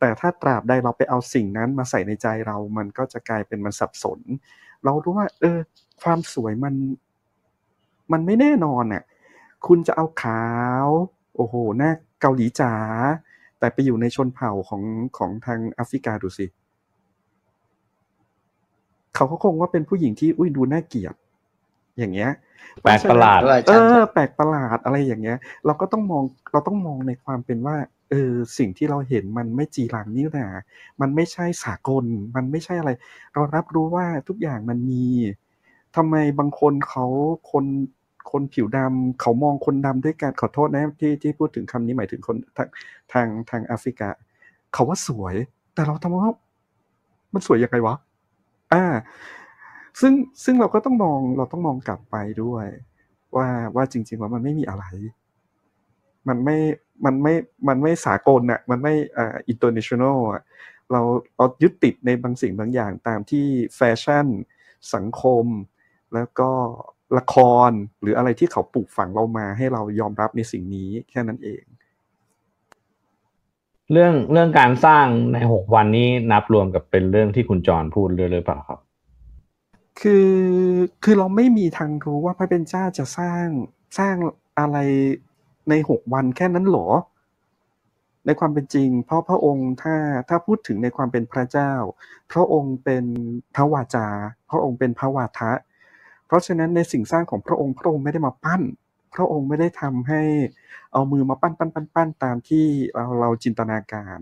แต่ถ้าตราบใดเราไปเอาสิ่งนั้นมาใส่ในใจเรา มันก็จะกลายเป็นมันสับสน เรารู้ว่า เออ ความสวยมัน มันไม่แน่นอนน่ะ คุณจะเอาขาว โอ้โห หน้าเกาหลีจ๋า แต่ไปอยู่ในชนเผ่าของของทางแอฟริกาดูสิ เขาก็คงว่าเป็นผู้หญิงที่ อุ้ยดูน่าเกลียด อย่างเงี้ย แปลกประหลาดเออแปลกประหลาดอะไรอย่างเงี้ย เราก็ต้องมองเราต้องมองในความเป็นว่าเออสิ่งที่เราเห็นมันไม่จีรังนี่นะมันไม่ใช่สากล มันไม่ใช่อะไร เรารับรู้ว่าทุกอย่างมันมีทำไมบางคนเขาคนคนผิวดำเขามองคนดำด้วยการขอโทษนะที่ที่พูดถึงคำนี้หมายถึงคนทางทางทางแอฟริกา เขาว่าสวย แต่เราทำว่ามันสวยยังไงวะ อ่า ซึ่งซึ่งเราก็ต้องมองเราต้องมองกลับไปด้วย ว่าว่าจริงๆแล้วมันไม่มีอะไร มันไม่มันไม่มันไม่สากลน่ะมันไม่อ่า international อะเราเรายึดติดในบางสิ่งบางอย่างตามที่แฟชั่น สังคม แล้วก็ละครหรืออะไรที่เขาปลูกฝังเรามาให้เรายอมรับในสิ่งนี้แค่นั้นเอง เรื่องเรื่องการสร้างในหกวันนี้นับรวมกับเป็นเรื่องที่คุณจรพูดเลยหรือเปล่าครับ คือคือเราไม่มีทางรู้ว่าพระเป็นเจ้าจะสร้างสร้างอะไรในหกวันแค่นั้นหรอ ในความเป็นจริง เพราะพระองค์ถ้าถ้าพูดถึงในความเป็นพระเจ้า พระองค์เป็นพระวาจา พระองค์เป็นพระวาทะ เพราะฉะนั้นในสิ่งสร้างของพระองค์พระองค์ไม่ได้มาปั้น พระองค์ไม่ได้ทำให้เอามือมาปั้นปั้นปั้นปั้นตามที่เราเราจินตนาการ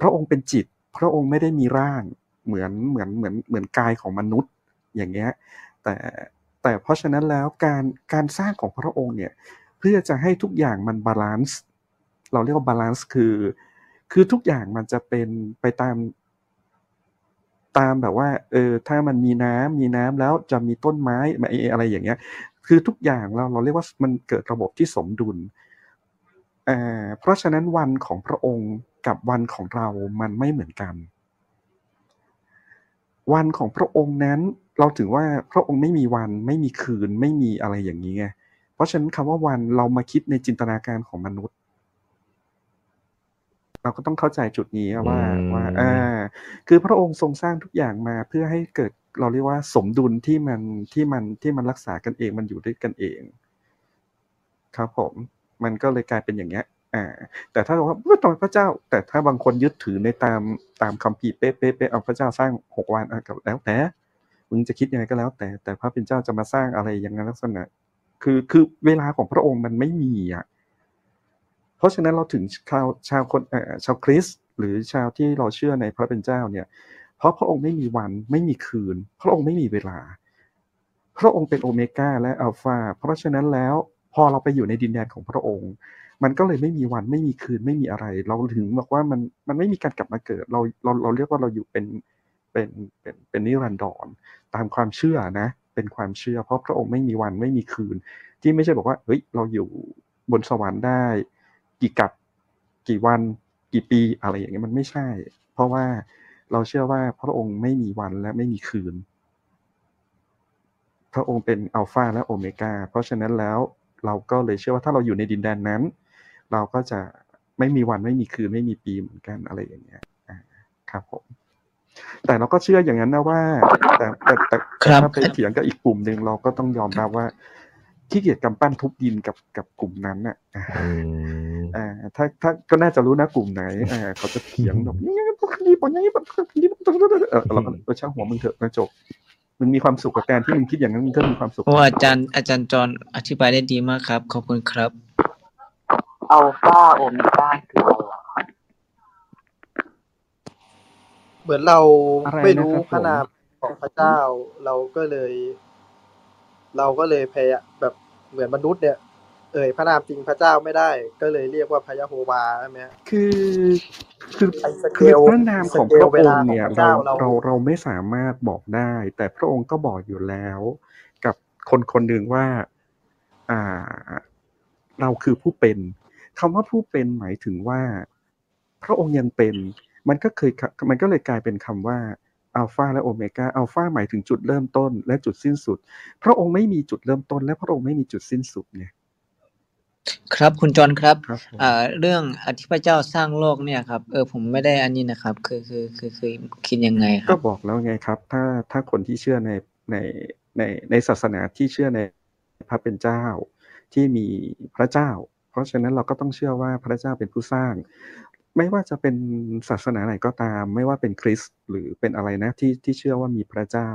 พระองค์เป็นจิต พระองค์ไม่ได้มีร่างเหมือนเหมือนเหมือนเหมือนกายของมนุษย์ อย่างเงี้ยแต่แต่เพราะฉะนั้นแล้วการการสร้างของพระองค์เนี่ยเพื่อจะให้ทุกอย่างมัน balance เราเรียกว่า balance คือ คือทุกอย่างมันจะเป็นไปตามตามแบบว่าเออถ้ามันมีน้ำมีน้ำแล้วจะมีต้นไม้อะไรอย่างเงี้ย คือทุกอย่างเราเราเรียกว่ามันเกิดระบบที่สมดุลอ่าเพราะฉะนั้นวันของพระองค์กับวันของเรามันไม่เหมือนกัน วันของพระองค์นั้น เราถือว่าพระองค์ไม่มีวันไม่มีคืนไม่มีอะไรอย่างนี้ไงเพราะฉะนั้นคำว่าวันเรามาคิดในจินตนาการของมนุษย์ เราก็ต้องเข้าใจจุดนี้ว่าอืมว่าอ่าคือพระองค์ทรงสร้างทุกอย่างมาเพื่อให้เกิดเราเรียกว่าสมดุลที่มันที่มันที่มันรักษากันเองมันอยู่ด้วยกันเอง ครับผม มันก็เลยกลายเป็นอย่างเงี้ยอ่า แต่ถ้าเราว่าว่าตอนพระเจ้า แต่ถ้าบางคนยึดถือในตามตามคัมภีร์เป๊ะเป๊ะเป๊ะเอาพระเจ้าสร้างหกวันอะก็แล้วแต่ มึงจะคิดยังไงก็แล้ว แต่แต่พระเป็นเจ้าจะมาสร้างอะไรอย่างนั้นลักษณะ คือคือเวลาของพระองค์มันไม่มีอะเพราะฉะนั้นเราถึงชาวชาวคนเออชาวคริสต์หรือชาวที่เราเชื่อในพระเป็นเจ้าเนี่ย เพราะพระองค์ไม่มีวันไม่มีคืน พระองค์ไม่มีเวลา พระองค์เป็นโอเมก้าและอัลฟาเพราะฉะนั้นแล้วพอเราไปอยู่ในดินแดนของพระองค์ มันก็เลยไม่มีวันไม่มีคืนไม่มีอะไร เราถึงบอกว่ามันมันไม่มีการกลับมาเกิด เราเราเราเรียกว่าเราอยู่เป็น เป็นเป็นเป็นนิรันดรตามความเชื่อนะ เป็นความเชื่อ เพราะพระองค์ไม่มีวันไม่มีคืน ที่ไม่ใช่บอกว่าเฮ้ยเราอยู่บนสวรรค์ได้ กี่กับกี่วันกี่ปีอะไรอย่างเงี้ยมันไม่ใช่ เพราะว่าเราเชื่อว่าพระองค์ไม่มีวันและไม่มีคืน พระองค์เป็นอัลฟาและโอเมกาเพราะฉะนั้นแล้วเราก็เลยเชื่อว่าถ้าเราอยู่ในดินแดนนั้น เราก็จะไม่มีวันไม่มีคืนไม่มีปีเหมือนกันอะไรอย่างเงี้ยครับผม แต่เราก็เชื่ออย่างนั้นนะว่า แต่แต่แต่ครัแต่บถ้าไปเถียงกับอีกกลุ่มหนึ่งเราก็ต้องยอมรับว่าขี้เกียจกำปั้นทุบดินกับกับกลุ่มนั้นน่ะอ่าอืมอ่าถ้าถ้าก็น่าจะรู้นะกลุ่มไหนอ่าเขาจะเถียงแบบนี่ไงพวกนี้ปอนนี้ปอนนี้เออเราก็เออช่างหัวมึงเถอะนะจบมึงมีความสุขกับการที่มึงคิดอย่างนั้นมึงก็มีความสุขโอ้อาจารย์อาจารย์จรอธิบายได้ดีมากครับ ขอบคุณครับ อัลฟาโอเมก้าคืออะไรอะครับ เหมือนเราอะไรไม่รู้นะครับผมพระนามของพระเจ้า เราก็เลย เราก็เลยพยายามแบบเหมือนมนุษย์เนี่ยเอ่ยพระนามจริงพระเจ้าไม่ได้ ก็เลยเรียกว่าพระยะโฮวาใช่ไหมฮะคือ คือไอ้สเกคือลพระนามของพสเกระลองเวลาค์เนี่ยของพระเราเจ้าเราเราเราไม่สามารถบอกได้ แต่พระองค์ก็บอกอยู่แล้ว กับคนคนหนึ่งว่า อ่า เราคือผู้เป็นคำว่าผู้เป็นหมายถึงว่า พระองค์ยังเป็น มันก็เคยมันก็เลยกลายเป็นคำว่าอัลฟาและโอเมก้าอัลฟาหมายถึงจุดเริ่มต้นและจุดสิ้นสุด พระองค์ไม่มีจุดเริ่มต้น และพระองค์ไม่มีจุดสิ้นสุดไงครับคุณจรครับครับผมเอ่อเรื่องอธิพระเจ้าสร้างโลกเนี่ยครับเออผมไม่ได้อันนี้นะครับ คือคือคือคือคิดยังไงคก็รับบอกแล้วไงครับ ถ้าถ้าคนที่เชื่อในในในในศาสนาที่เชื่อในพระเป็นเจ้าที่มีพระเจ้า เพราะฉะนั้นเราก็ต้องเชื่อว่าพระเจ้าเป็นผู้สร้าง ไม่ว่าจะเป็นศาสนาไหนก็ตาม ไม่ว่าเป็นคริสต์หรือเป็นอะไรนะที่ที่เชื่อว่ามีพระเจ้า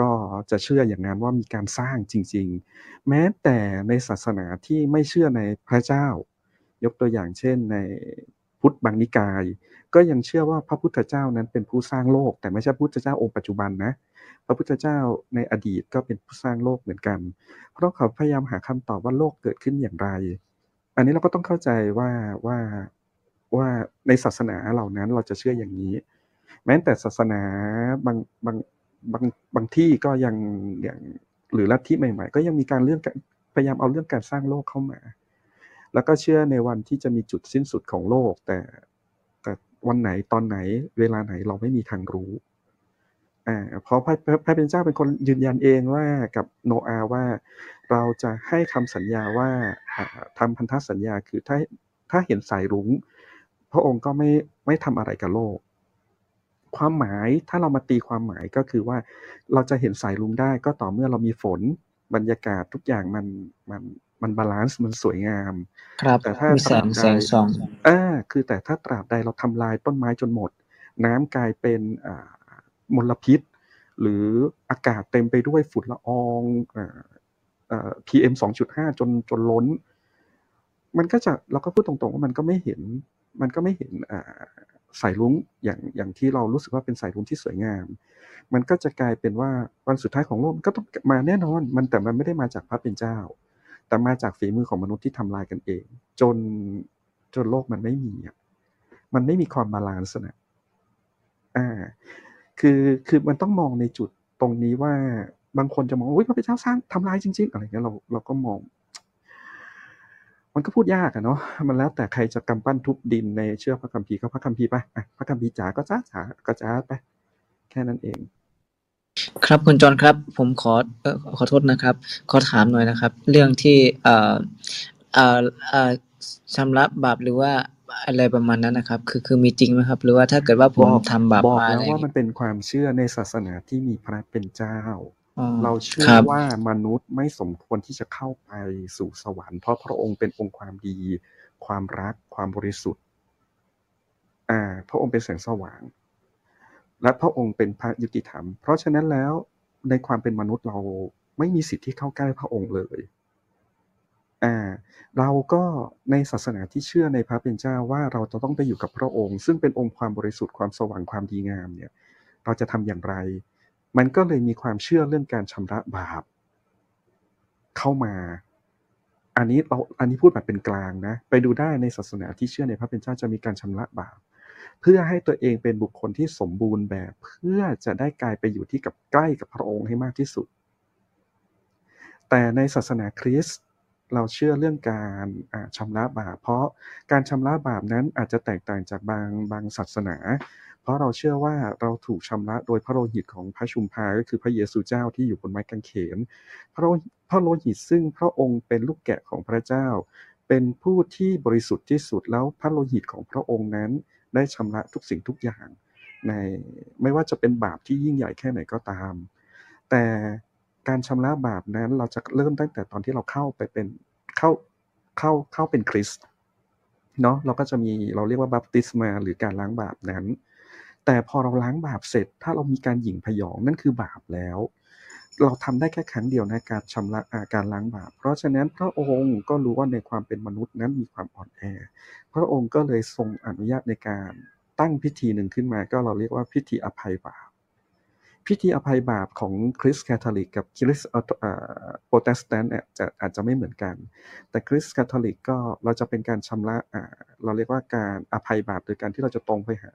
ก็จะเชื่ออย่างนั้นว่ามีการสร้างจริง ๆ แม้แต่ในศาสนาที่ไม่เชื่อในพระเจ้า ยกตัวอย่างเช่นในพุทธบางนิกาย ก็ยังเชื่อว่าพระพุทธเจ้านั้นเป็นผู้สร้างโลก แต่ไม่ใช่พระพุทธเจ้าองค์ปัจจุบันนะพระพุทธเจ้าในอดีตก็เป็นผู้สร้างโลกเหมือนกัน เพราะเขาพยายามหาคำตอบว่าโลกเกิดขึ้นอย่างไร อันนี้เราก็ต้องเข้าใจว่าว่า ว่าในศาสนาเหล่านั้นเราจะเชื่ออย่างนี้ แม้แต่ศาสนาบางบางบางบางที่ก็ยังอย่างหรือลัทธิใหม่ ๆ ก็ยังมีการเรื่องพยายามเอาเรื่องการสร้างโลกเข้ามา แล้วก็เชื่อในวันที่จะมีจุดสิ้นสุดของโลก แต่แต่วันไหนตอนไหนเวลาไหนเราไม่มีทางรู้อ่าเพราะพระพระเป็นเจ้าเป็นคนยืนยันเองว่ากับโนอาห์ว่าเราจะให้คำสัญญาว่าอ่าทำพันธสัญญาคือถ้าถ้าเห็นสายรุ้ง พระองค์ก็ไม่ไม่ทำอะไรกับโลก ความหมายถ้าเรามาตีความหมายก็คือว่าเราจะเห็นสายรุ้งได้ก็ต่อเมื่อเรามีฝนบรรยากาศทุกอย่างมันมันมันบาลานซ์มันสวยงาม ครับแต่ถ้ามีแสงตราบใดแสงส่องอ่าคือแต่ถ้าตราบใดเราทำลายต้นไม้จนหมด น้ำกลายเป็นอ่ามลพิษ หรืออากาศเต็มไปด้วยฝุ่นละอองอ่าอ่า PM 2.5จนจนล้น มันก็จะเราก็พูดตรงๆว่ามันก็ไม่เห็น มันก็ไม่เห็นสายรุ้งอย่างอย่างที่เรารู้สึกว่าเป็นสายรุ้งที่สวยงาม มันก็จะกลายเป็นว่าวันสุดท้ายของโลกก็ต้องมาแน่นอน มันแต่มันไม่ได้มาจากพระเป็นเจ้า แต่มาจากฝีมือของมนุษย์ที่ทำลายกันเอง จนจนโลกมันไม่มีอะมันไม่มีความ balance นะอ่า คือคือมันต้องมองในจุดตรงนี้ว่าบางคนจะมองว่าอุ๊ยพระเป็นเจ้าสร้างทำลายจริง ๆ อะไรเงี้ยเราเราก็มอง มันก็พูดยากอะเนาะมันแล้วแต่ใครจะกำปั้นทุบดินในเชื่อพระคัมภีร์ก็พระคัมภีร์ไปอะพระคัมภีร์จ๋าก็จ๋าจ๋าก็จ๋าไป แค่นั้นเอง ครับคุณจรครับ ผมขอเอ่อขอโทษนะครับ ขอถามหน่อยนะครับ เรื่องที่เอ่อเอ่อเอ่อชำระบาปหรือว่าอะไรประมาณนั้นนะครับ คือคือมีจริงไหมครับ หรือว่าถ้าเกิดว่าผมบอกทำบาปบอกมาแล้อะไรวอย่าว่างมันเงี้ยเป็นความเชื่อในศาสนาที่มีพระเป็นเจ้าอ๋อ เราเชื่อครับว่ามนุษย์ไม่สมควรที่จะเข้าไปสู่สวรรค์เพราะพระองค์เป็นองค์ความดี ความรัก ความบริสุทธิ์ อ่า พระองค์เป็นแสงสว่าง และพระองค์เป็นพระยุติธรรม เพราะฉะนั้นแล้วในความเป็นมนุษย์เราไม่มีสิทธิ์ที่เข้าใกล้พระองค์เลย อ่า เราก็ในศาสนาที่เชื่อในพระเป็นเจ้าว่าเราจะต้องไปอยู่กับพระองค์ ซึ่งเป็นองค์ความบริสุทธิ์ความสว่างความดีงามเนี่ย เราจะทำอย่างไร มันก็เลยมีความเชื่อเรื่องการชำระบาป เข้ามา อันนี้เราอันนี้พูดแบบเป็นกลางนะ ไปดูได้ในศาสนาที่เชื่อในพระเป็นเจ้าจะมีการชำระบาป เพื่อให้ตัวเองเป็นบุคคลที่สมบูรณ์แบบ เพื่อจะได้กลายไปอยู่ที่กับใกล้กับพระองค์ให้มากที่สุด แต่ในศาสนาคริสต์เราเชื่อเรื่องการชำระบาป เพราะการชำระบาปนั้นอาจจะแตกต่างจากบางบางศาสนา เพราะเราเชื่อว่าเราถูกชำระโดยพระโลหิตของพระชุมพาก็คือพระเยซูเจ้าที่อยู่บนไม้กางเขน พระโลพระโลหิตซึ่งพระองค์เป็นลูกแกะของพระเจ้า เป็นผู้ที่บริสุทธิ์ที่สุดแล้วพระโลหิตของพระองค์นั้น ได้ชำระทุกสิ่งทุกอย่างในไม่ว่าจะเป็นบาปที่ยิ่งใหญ่แค่ไหนก็ตาม แต่การชำระบาปนั้นเราจะเริ่มตั้งแต่ตอนที่เราเข้าไปเป็นเข้าเข้าเข้าเป็นคริสต์เนาะเราก็จะมีเราเรียกว่าบัพติศมาหรือการล้างบาปนั้น แต่พอเราล้างบาปเสร็จ ถ้าเรามีการหยิ่งพยองนั่นคือบาปแล้ว เราทำได้แค่ครั้งเดียวในการชำระาการล้างบาป เพราะฉะนั้นพระองค์ก็รู้ว่าในความเป็นมนุษย์นั้นมีความอ่อนแอ พระองค์ก็เลยทรงอนุญาตในการตั้งพิธีหนึ่งขึ้นมาก็เราเรียกว่าพิธีอภัยบาปพิธีอภัยบาปของคริสต์แคทอลิก กับคริสต์โปรเตสแตนต์เนี่ยจะอาจจะไม่เหมือนกัน แต่คริสต์แคทอลิกก็เราจะเป็นการชำระเราเรียกว่าการอภัยบาปโดยการที่เราจะตรงไปหา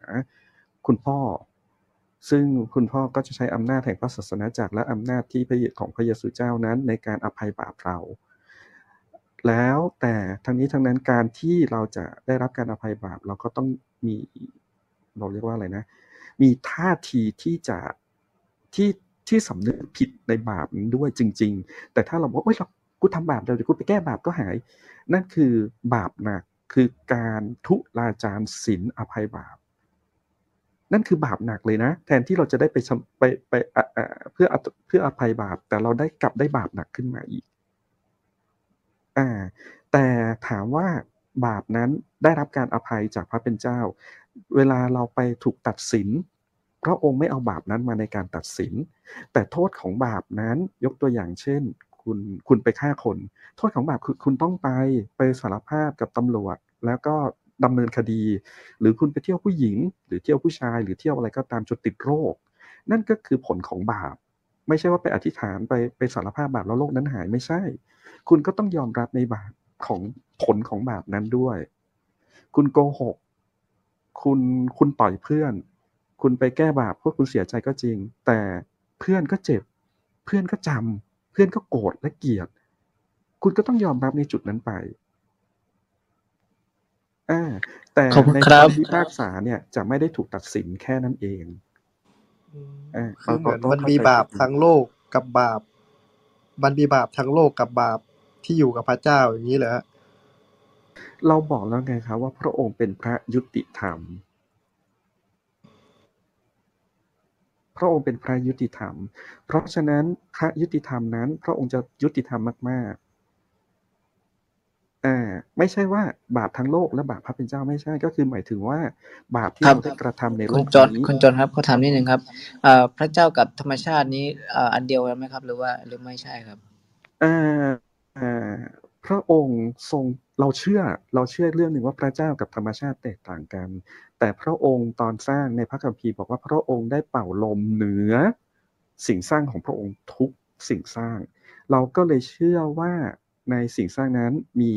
คุณพ่อ ซึ่งคุณพ่อก็จะใช้อำนาจแห่งพระศาสนาจักรและอำนาจที่พระเยซของพระเยซูเจ้านั้นในการอภัยบาปเรา แล้วแต่ทั้งนี้ทั้งนั้นการที่เราจะได้รับการอภัยบาปเราก็ต้องมีเราเรียกว่าอะไรนะ มีท่าทีที่จะที่ที่สำนึกผิดในบาปด้วยจริง ๆ แต่ถ้าเราบอกเอ้ยเรากูทำบาปเดี๋ยวกูไปแก้บาปก็หาย นั่นคือบาปหนักคือการทุลาจารศีลอภัยบาป นั่นคือบาปหนักเลยนะ แทนที่เราจะได้ไปไปไปเพื่อเพื่ออภัยบาป แต่เราได้กลับได้บาปหนักขึ้นมาอีก อ่า แต่ถามว่าบาปนั้นได้รับการอภัยจากพระเป็นเจ้า เวลาเราไปถูกตัดสิน พระองค์ไม่เอาบาปนั้นมาในการตัดสิน แต่โทษของบาปนั้นยกตัวอย่างเช่น คุณคุณไปฆ่าคน โทษของบาปคือคุณต้องไปไปสารภาพกับตำรวจ แล้วก็ ดำเนินคดี หรือคุณไปเที่ยวผู้หญิง หรือเที่ยวผู้ชาย หรือเที่ยวอะไรก็ตามจนติดโรค นั่นก็คือผลของบาป ไม่ใช่ว่าไปอธิษฐานไปไปสารภาพบาปแล้วโรคนั้นหายไม่ใช่ คุณก็ต้องยอมรับในบาปของผลของบาปนั้นด้วย คุณโกหก คุณคุณต่อยเพื่อน คุณไปแก้บาปพวกคุณเสียใจก็จริง แต่เพื่อนก็เจ็บ เพื่อนก็จำเพื่อนก็โกรธและเกลียด คุณก็ต้องยอมรับในจุดนั้นไป อ่าแต่ในการพิพากษาเนี่ยจะไม่ได้ถูกตัดสินแค่นั้นเองอ่าคือเหมือนมันมีบาปทั้งโลกกับบาป มันมีบาปทั้งโลกกับบาปที่อยู่กับพระเจ้าอย่างนี้เหรอเราบอกแล้วไงครับว่าพระองค์เป็นพระยุติธรรม พระองค์เป็นพระยุติธรรม เพราะฉะนั้นพระยุติธรรมนั้น พระองค์จะยุติธรรมมากๆ อ่าไม่ใช่ว่าบาปทั้งโลกและบาปพระเป็นเจ้าไม่ใช่ก็คือหมายถึงว่า บาปที่เราได้กระทำในโลกนี้คุณจนครับเขาถามนิดนึงครับพระเจ้ากับธรรมชาตินี้อันเดียวกันไหมครับ หรือว่าหรือไม่ใช่ครับอ่าพระองค์ทรงเราเชื่อเราเชื่อเรื่องหนึ่งว่าพระเจ้ากับธรรมชาติแตกต่างกัน แต่พระองค์ตอนสร้างในพระคัมภีร์บอกว่าพระองค์ได้เป่าลมเหนือ สิ่งสร้างของพระองค์ทุกสิ่งสร้าง เราก็เลยเชื่อว่า ในสิ่งสร้างนั้นมี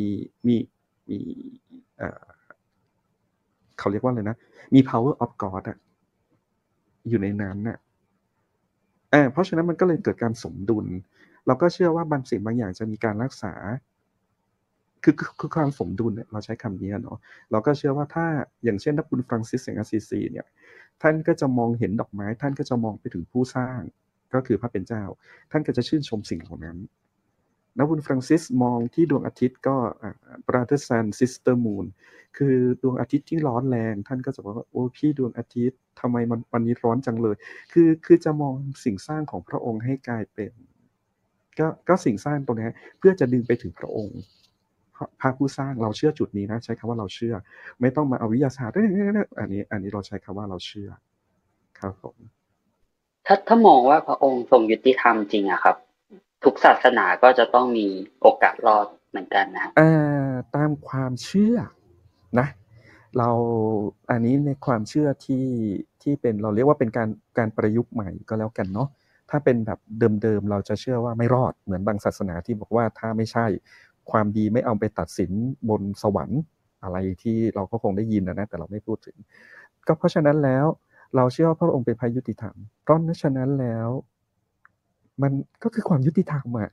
มีมีเขาเรียกว่าอะไรนะ มี power of God อะอยู่ในนั้นน่ะเพราะฉะนั้นมันก็เลยเกิดการสมดุล เราก็เชื่อว่าบางสิ่งบางอย่างจะมีการรักษา คือคือความสมดุลเนี่ยเราใช้คำนี้เนาะ เราก็เชื่อว่าถ้าอย่างเช่นถ้าคุณฟรังซิสเซงอาซีซีเนี่ย ท่านก็จะมองเห็นดอกไม้ ท่านก็จะมองไปถึงผู้สร้าง ก็คือพระเป็นเจ้า ท่านก็จะชื่นชมสิ่งเหล่านั้น แล้วคุณฟรังซิสมองที่ดวงอาทิตย์ก็ Brother Sun Sister Moon คือดวงอาทิตย์ที่ร้อนแรง ท่านก็จะบอกว่าโอ้พี่ดวงอาทิตย์ทำไมมันวันนี้ร้อนจังเลย คือคือจะมองสิ่งสร้างของพระองค์ให้กลายเป็น ก็ก็สิ่งสร้างตรงนี้เพื่อจะดึงไปถึงพระองค์พระผู้สร้างเราเชื่อจุดนี้นะ ใช้คำว่าเราเชื่อ ไม่ต้องมาเอาวิทยาศาสตร์อันนี้ อันนี้เราใช้คำว่าเราเชื่อ ครับผมถ้าถ้ามองว่าพระองค์ทรงยุติธรรมจริงอะครับ ทุกศาสนาก็จะต้องมีโอกาสรอดเหมือนกันนะอ่าตามความเชื่อนะ เราอันนี้ในความเชื่อที่ที่เป็นเราเรียกว่าเป็นการการประยุกต์ใหม่ก็แล้วกันเนาะถ้าเป็นแบบเดิมๆเราจะเชื่อว่าไม่รอดเหมือนบางศาสนาที่บอกว่าถ้าไม่ใช่ความดีไม่เอาไปตัดสินบนสวรรค์อะไรที่เราก็คงได้ยินนะแต่เราไม่พูดถึง ก็เพราะฉะนั้นแล้วเราเชื่อว่าพระองค์เป็นพระยุติธรรมเพราะฉะนั้นแล้ว มันก็คือความยุติธรรมอะ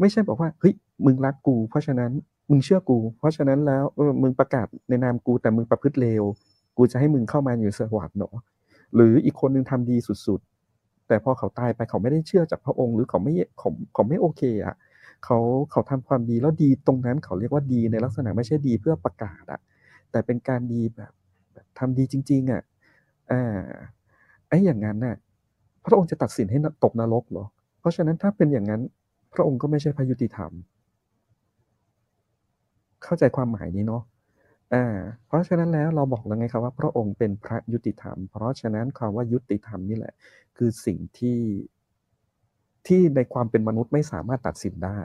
ไม่ใช่บอกว่าเฮ้ยมึงรักกู เพราะฉะนั้นมึงเชื่อกู เพราะฉะนั้นแล้วเออมึงประกาศในนามกูแต่มึงประพฤติเลวกูจะให้มึงเข้ามาอยู่สวรรค์เนาะหรืออีกคนนึงทำดีสุดๆ แต่พอเขาตายไปเขาไม่ได้เชื่อจากพระองค์ หรือเขาไม่เขาเขาไม่โอเคอะเขาเขาทำความดีแล้วดีตรงนั้นเขาเรียกว่าดีในลักษณะไม่ใช่ดีเพื่อประกาศอะแต่เป็นการดีแบบแบบทำดีจริง ๆอะอ่าไอ้อย่างนั้นน่ะ ระองค์จะตัดสินให้ตกนรกเหรอ เพราะฉะนั้นถ้าเป็นอย่างนั้น พระองค์ก็ไม่ใช่พระยุติธรรม เข้าใจความหมายนี้เนาะอ่าเพราะฉะนั้นแล้วเราบอกแล้วไงครับว่า พระองค์เป็นพระยุติธรรม เพราะฉะนั้นคำว่ายุติธรรมนี่แหละ คือสิ่งที่ที่ในความเป็นมนุษย์ไม่สามารถตัดสินได้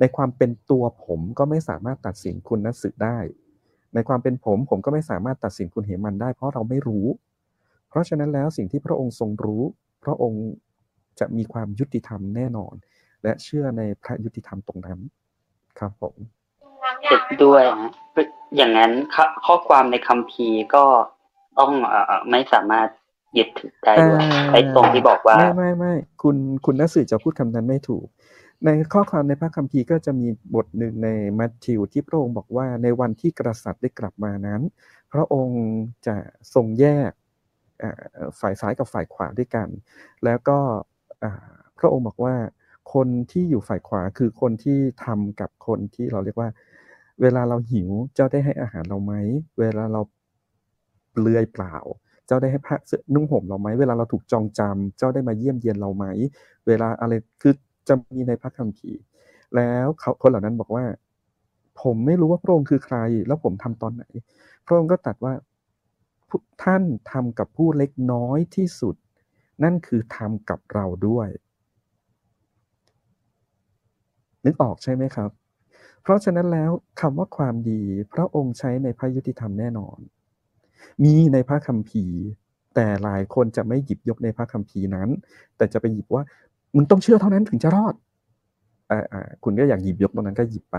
ในความเป็นตัวผมก็ไม่สามารถตัดสินคุณนัสึได้ ในความเป็นผมผมก็ไม่สามารถตัดสินคุณเหมันได้ เพราะเราไม่รู้ เพราะฉะนั้นแล้วสิ่งที่พระองค์ทรงรู้ พระองค์จะมีความยุติธรรมแน่นอน และเชื่อในพระยุติธรรมตรงนั้นครับผมเห็นด้วยฮะอย่างนั้นข้อความในคัมภีร์ก็ต้องอไม่สามารถยึดถือได้ด้วยไอ้ตรงที่บอกว่า ไม่ไม่ไม่คุณคุณนักสื่อจะพูดคำนั้นไม่ถูก ในข้อความในพระคัมภีร์ก็จะมีบทหนึ่งในมัทธิวที่พระองค์บอกว่าในวันที่กษัตริย์ได้กลับมานั้น พระองค์จะทรงแยก ฝ่ายซ้ายกับฝ่ายขวาด้วยกัน แล้วก็พระองค์บอกว่าคนที่อยู่ฝ่ายขวาคือคนที่ทำกับคนที่เราเรียกว่า เวลาเราหิวเจ้าได้ให้อาหารเราไหม เวลาเราเปลือยเปล่า เจ้าได้ให้ผ้าเสื้อนุ่งห่มเราไหม เวลาเราถูกจองจำเจ้าได้มาเยี่ยมเยียนเราไหม เวลาอะไรคือจะมีในพระคัมภีร์ แล้วเขาคนเหล่านั้นบอกว่า ผมไม่รู้ว่าพระองค์คือใคร แล้วผมทำตอนไหน พระองค์ก็ตรัสว่า ท่านทำกับผู้เล็กน้อยที่สุด นั่นคือทำกับเราด้วย นึกออกใช่ไหมครับ เพราะฉะนั้นแล้วคำว่าความดี พระองค์ใช้ในพระยุติธรรมแน่นอน มีในพระคัมภีร์ แต่หลายคนจะไม่หยิบยกในพระคัมภีร์นั้น แต่จะไปหยิบว่ามึงต้องเชื่อเท่านั้นถึงจะรอดอ่าอ่าคุณก็อยากหยิบยกตรงนั้นก็หยิบไป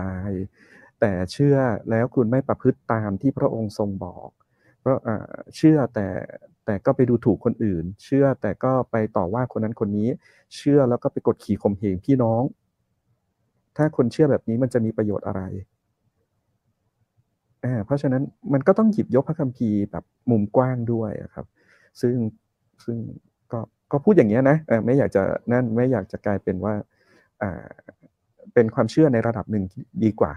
แต่เชื่อแล้วคุณไม่ประพฤติตามที่พระองค์ทรงบอก เพราะอ่าเชื่อแต่แต่ก็ไปดูถูกคนอื่น เชื่อแต่ก็ไปต่อว่าคนนั้นคนนี้ เชื่อแล้วก็ไปกดขี่ข่มเหงพี่น้อง ถ้าคนเชื่อแบบนี้มันจะมีประโยชน์อะไรอ่าเพราะฉะนั้นมันก็ต้องหยิบยกพระคัมภีร์แบบมุมกว้างด้วยครับ ซึ่งซึ่งก็ก็พูดอย่างเงี้นะไม่อยากจะนั่นไม่อยากจะกลายเป็นว่าเป็นความเชื่อในระดับหนึ่งดีกว่า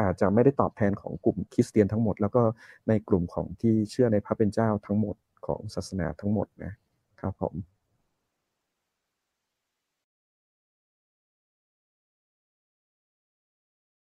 อาจจะไม่ได้ตอบแทนของกลุ่มคริสเตียนทั้งหมด แล้วก็ในกลุ่มของที่เชื่อในพระเป็นเจ้าทั้งหมดของศาสนาทั้งหมดนะครับผม